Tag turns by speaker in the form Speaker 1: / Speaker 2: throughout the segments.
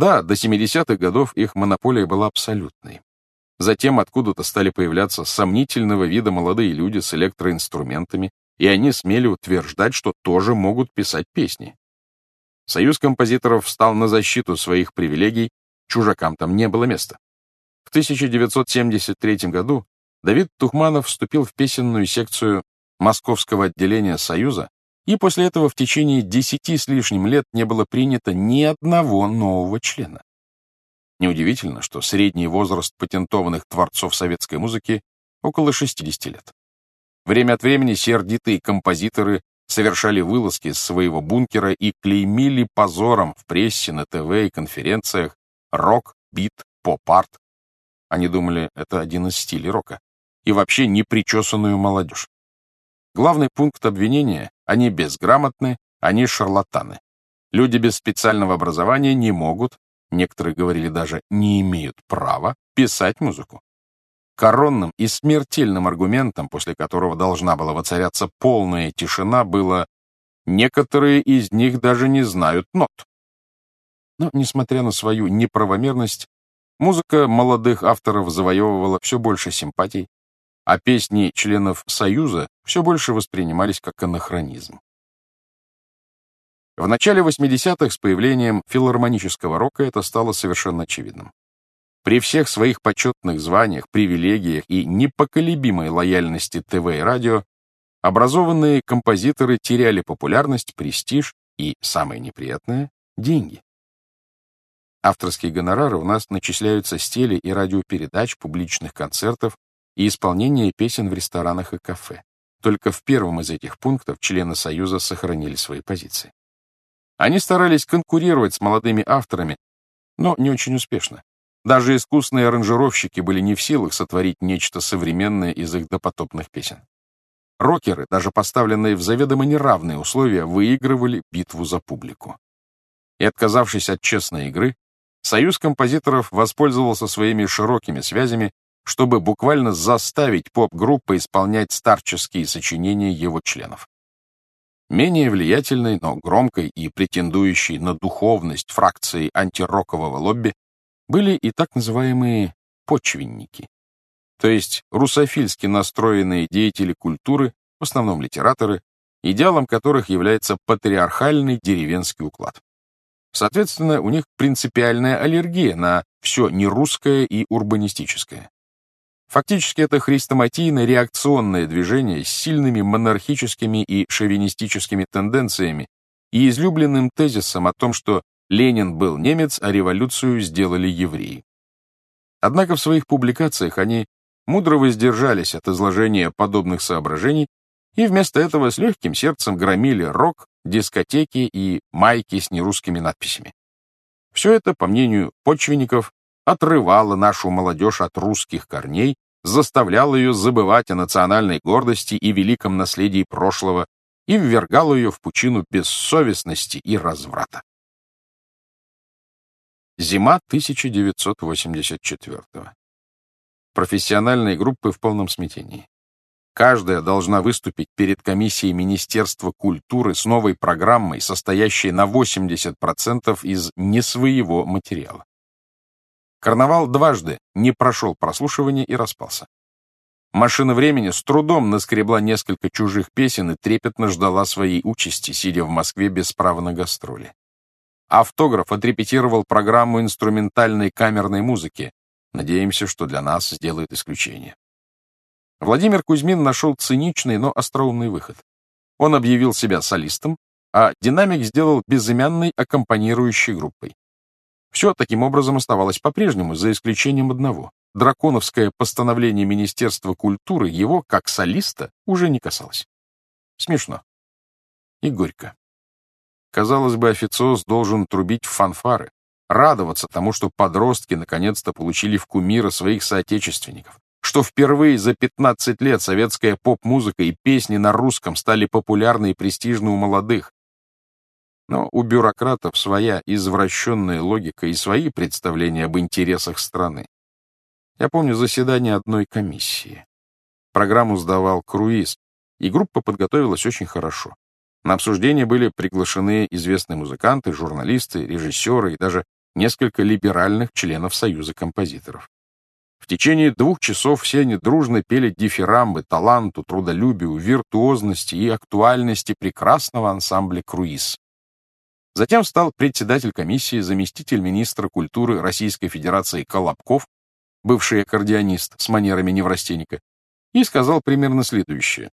Speaker 1: Да, до 70-х годов их монополия была абсолютной. Затем откуда-то стали появляться сомнительного вида молодые люди с электроинструментами, и они смели утверждать, что тоже могут писать песни. Союз композиторов встал на защиту своих привилегий, чужакам там не было места. В 1973 году Давид Тухманов вступил в песенную секцию Московского отделения Союза, и после этого в течение десяти с лишним лет не было принято ни одного нового члена. Неудивительно, что средний возраст патентованных творцов советской музыки около 60 лет. Время от времени сердитые композиторы совершали вылазки из своего бункера и клеймили позором в прессе, на ТВ и конференциях рок, бит, поп-арт. Они думали, это один из стилей рока. И вообще непричесанную молодежь. Главный пункт обвинения — они безграмотны, они шарлатаны. Люди без специального образования не могут некоторые говорили даже не имеют права писать музыку. Коронным и смертельным аргументом, после которого должна была воцаряться полная тишина, было «некоторые из них даже не знают нот». Но, несмотря на свою неправомерность, музыка молодых авторов завоевывала все больше симпатий, а песни членов Союза все больше воспринимались как анахронизм. В начале 80-х с появлением филармонического рока это стало совершенно очевидным. При всех своих почетных званиях, привилегиях и непоколебимой лояльности ТВ и радио образованные композиторы теряли популярность, престиж и, самое неприятное, деньги. Авторские гонорары у нас начисляются с теле- и радиопередач, публичных концертов и исполнения песен в ресторанах и кафе. Только в первом из этих пунктов члены Союза сохранили свои позиции. Они старались конкурировать с молодыми авторами, но не очень успешно. Даже искусные аранжировщики были не в силах сотворить нечто современное из их допотопных песен. Рокеры, даже поставленные в заведомо неравные условия, выигрывали битву за публику. И отказавшись от честной игры, Союз композиторов воспользовался своими широкими связями, чтобы буквально заставить поп-группы исполнять старческие сочинения его членов. Менее влиятельной, но громкой и претендующей на духовность фракции антирокового лобби были и так называемые «почвенники», то есть русофильски настроенные деятели культуры, в основном литераторы, идеалом которых является патриархальный деревенский уклад. Соответственно, у них принципиальная аллергия на все нерусское и урбанистическое. Фактически это хрестоматийное реакционное движение с сильными монархическими и шовинистическими тенденциями и излюбленным тезисом о том, что Ленин был немец, а революцию сделали евреи. Однако в своих публикациях они мудро воздержались от изложения подобных соображений и вместо этого с легким сердцем громили рок, дискотеки и майки с нерусскими надписями. Все это, по мнению почвенников, отрывала нашу молодежь от русских корней, заставляла ее забывать о национальной гордости и великом наследии прошлого и ввергала ее в пучину бессовестности и разврата. Зима 1984 -го. Профессиональные группы в полном смятении. Каждая должна выступить перед комиссией Министерства культуры с новой программой, состоящей на 80% из несвоего материала. Карнавал дважды не прошел прослушивание и распался. Машина времени с трудом наскребла несколько чужих песен и трепетно ждала своей участи, сидя в Москве без права на гастроли. Автограф отрепетировал программу инструментальной камерной музыки. Надеемся, что для нас сделают исключение. Владимир Кузьмин нашел циничный, но остроумный выход. Он объявил себя солистом, а динамик сделал безымянной аккомпанирующей группой. Все таким образом оставалось по-прежнему, за исключением одного. Драконовское постановление Министерства культуры его, как солиста, уже не касалось. Смешно. И горько. Казалось бы, официоз должен трубить фанфары, радоваться тому, что подростки наконец-то получили в кумира своих соотечественников, что впервые за 15 лет советская поп-музыка и песни на русском стали популярны и престижны у молодых, но у бюрократов своя извращенная логика и свои представления об интересах страны. Я помню заседание одной комиссии. Программу сдавал круиз, и группа подготовилась очень хорошо. На обсуждение были приглашены известные музыканты, журналисты, режиссеры и даже несколько либеральных членов Союза композиторов. В течение двух часов все они дружно пели дифирамбы таланту, трудолюбию, виртуозности и актуальности прекрасного ансамбля «Круиз». Затем стал председатель комиссии, заместитель министра культуры Российской Федерации Колобков, бывший аккордеонист с манерами неврастенника, и сказал примерно следующее.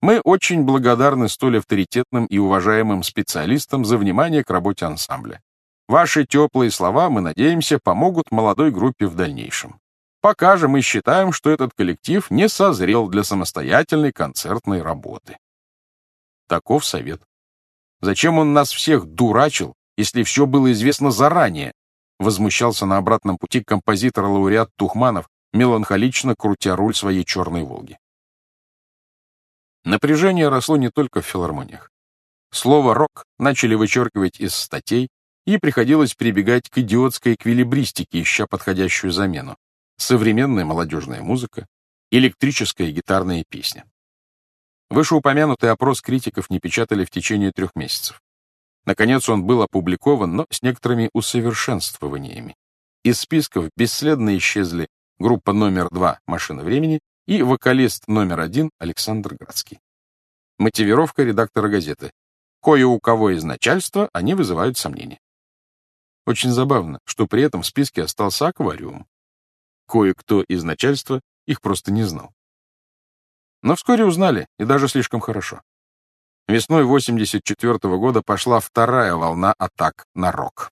Speaker 1: Мы очень благодарны столь авторитетным и уважаемым специалистам за внимание к работе ансамбля. Ваши теплые слова, мы надеемся, помогут молодой группе в дальнейшем. Пока же мы считаем, что этот коллектив не созрел для самостоятельной концертной работы. Таков совет. Зачем он нас всех дурачил, если все было известно заранее? Возмущался на обратном пути композитор-лауреат Тухманов, меланхолично крутя руль своей черной «Волги». Напряжение росло не только в филармониях. Слово «рок» начали вычеркивать из статей, и приходилось прибегать к идиотской эквилибристике, ища подходящую замену современная молодежная музыка, электрическая гитарная песня. Вышеупомянутый опрос критиков не печатали в течение трех месяцев. Наконец он был опубликован, но с некоторыми усовершенствованиями. Из списков бесследно исчезли группа номер два «Машина времени» и вокалист номер один Александр Градский. Мотивировка редактора газеты. Кое у кого из начальства они вызывают сомнения. Очень забавно, что при этом в списке остался аквариум, Кое-кто из начальства их просто не знал. Но вскоре узнали, и даже слишком хорошо. Весной 84 -го года пошла вторая волна атак на рок.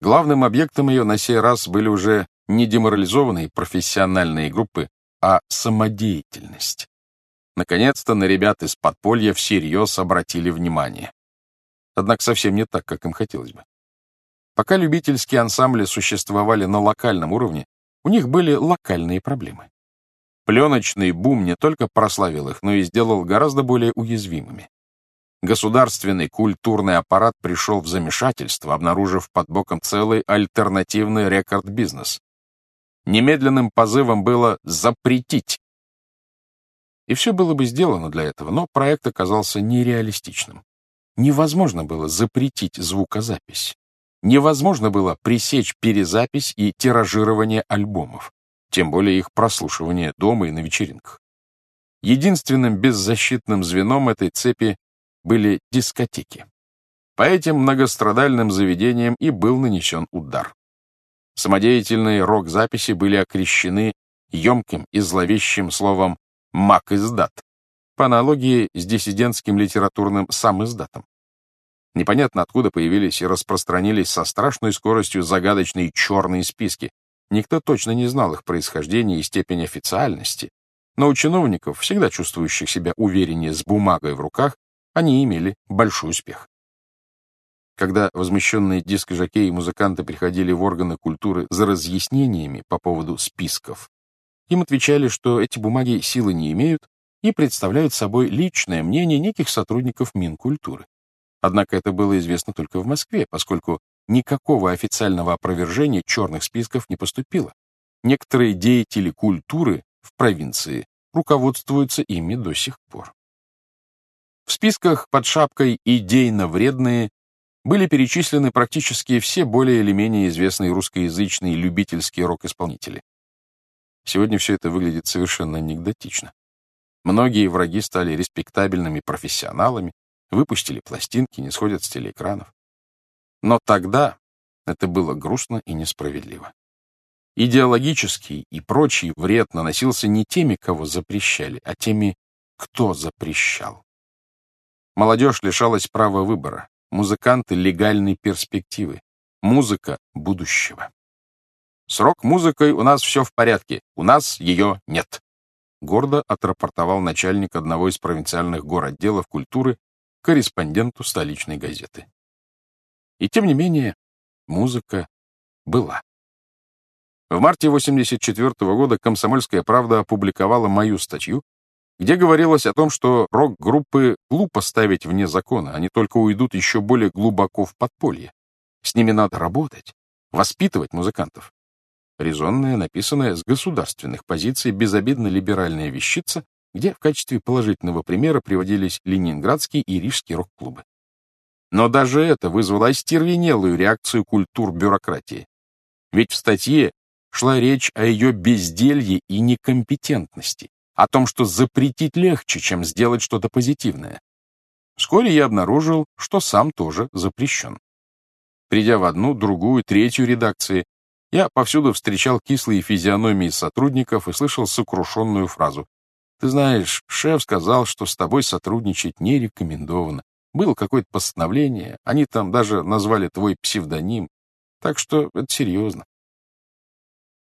Speaker 1: Главным объектом ее на сей раз были уже не деморализованные профессиональные группы, а самодеятельность. Наконец-то на ребят из подполья всерьез обратили внимание. Однако совсем не так, как им хотелось бы. Пока любительские ансамбли существовали на локальном уровне, у них были локальные проблемы. Пленочный бум не только прославил их, но и сделал гораздо более уязвимыми. Государственный культурный аппарат пришел в замешательство, обнаружив под боком целый альтернативный рекорд-бизнес. Немедленным позывом было запретить. И все было бы сделано для этого, но проект оказался нереалистичным. Невозможно было запретить звукозапись невозможно было пресечь перезапись и тиражирование альбомов, тем более их прослушивание дома и на вечеринках. Единственным беззащитным звеном этой цепи были дискотеки. По этим многострадальным заведениям и был нанесен удар. Самодеятельные рок-записи были окрещены емким и зловещим словом «мак-издат», по аналогии с диссидентским литературным «сам-издатом». Непонятно откуда появились и распространились со страшной скоростью загадочные черные списки. Никто точно не знал их происхождения и степень официальности, но у чиновников, всегда чувствующих себя увереннее с бумагой в руках, они имели большой успех. Когда возмущенные диск-жокеи и музыканты приходили в органы культуры за разъяснениями по поводу списков, им отвечали, что эти бумаги силы не имеют и представляют собой личное мнение неких сотрудников Минкультуры. Однако это было известно только в Москве, поскольку никакого официального опровержения черных списков не поступило. Некоторые деятели культуры в провинции руководствуются ими до сих пор. В списках под шапкой «идейно вредные» были перечислены практически все более или менее известные русскоязычные любительские рок-исполнители. Сегодня все это выглядит совершенно анекдотично. Многие враги стали респектабельными профессионалами, выпустили пластинки, не сходят с телеэкранов. Но тогда это было грустно и несправедливо. Идеологический и прочий вред наносился не теми, кого запрещали, а теми, кто запрещал. Молодежь лишалась права выбора, музыканты — легальной перспективы, музыка — будущего. С рок-музыкой у нас все в порядке, у нас ее нет. Гордо отрапортовал начальник одного из провинциальных городделов культуры корреспонденту столичной газеты. И тем не менее, музыка была. В марте 1984 года «Комсомольская правда» опубликовала мою статью, где говорилось о том, что рок-группы глупо ставить вне закона, они только уйдут еще более глубоко в подполье. С ними надо работать, воспитывать музыкантов. Резонная, написанная с государственных позиций, безобидно либеральная вещица, где в качестве положительного примера приводились ленинградские и рижские рок-клубы. Но даже это вызвало остервенелую реакцию культур бюрократии. Ведь в статье шла речь о ее безделье и некомпетентности, о том, что запретить легче, чем сделать что-то позитивное. Вскоре я обнаружил, что сам тоже запрещен. Придя в одну, другую, третью редакции, я повсюду встречал кислые физиономии сотрудников и слышал сокрушенную фразу. «Ты знаешь, шеф сказал, что с тобой сотрудничать не рекомендовано. Было какое-то постановление, они там даже назвали твой псевдоним. Так что это серьезно.